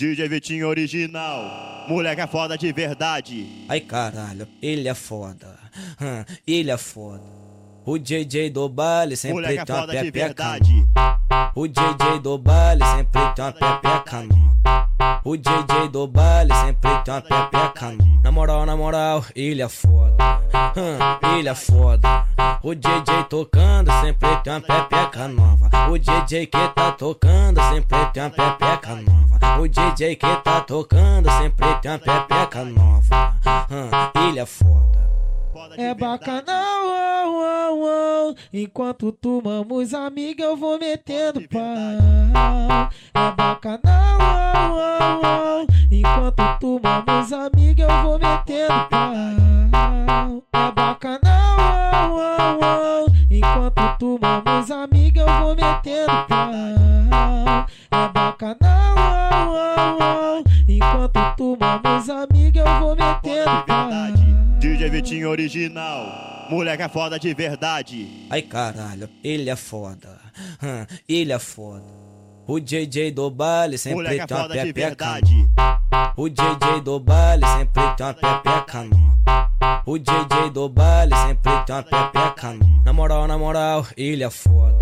DJ Vitinho original, moleque é foda de verdade. Ai caralho, ele é foda, hum, ele é foda. O DJ do baile sempre moleque é tem uma foda de pepeca. O DJ do baile sempre tem uma pepeca. O DJ do baile sempre tem uma pepeca. Na moral, na moral, ele é foda, hum, é foda. O DJ tocando sempre tem uma pepeca nova. O DJ que tá tocando sempre tem uma pepeca nova. O DJ que tá tocando sempre tem uma pepeca nova. Hum, é foda. É bacanal, oh, oh, oh. enquanto tu mamos amiga eu vou metendo pau. É bacanal, oh, oh, oh. enquanto tu mamos amiga eu vou metendo pau. Enquanto tu mamos amiga eu vou metendo pau. É bacanal, oh. enquanto tu mamos amiga eu vou metendo pau. verdade. DJ Vitinho original, moleque é foda de verdade. Ai caralho, ele é foda, hum, ele é foda. O DJ do baile sempre Moleque é tem uma foda de pepeca. O DJ do baile sempre tem uma pepeca nova. O DJ do baile sempre tem uma pepeca. Na moral, na moral, ele é foda,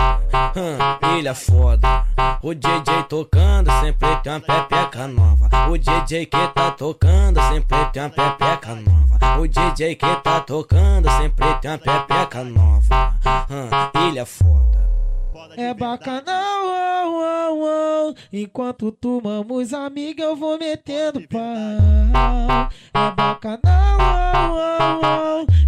hum, ele é foda. O DJ tocando sempre tem uma pepeca nova. O DJ que tá tocando sempre tem uma pepeca nova. O DJ que tá tocando sempre tem uma pepeca nova. Hum, ele é foda. É verdade. Enquanto tu mamos amiga eu vou metendo pau. É bacanal,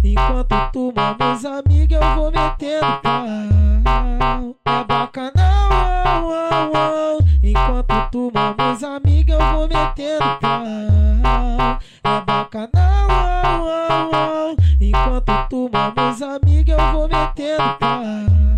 enquanto tu mamos amiga eu vou metendo pau. É bacanal, enquanto tu mamos amiga eu vou metendo pau. É bacanal, enquanto tu mamos amiga eu vou metendo pau.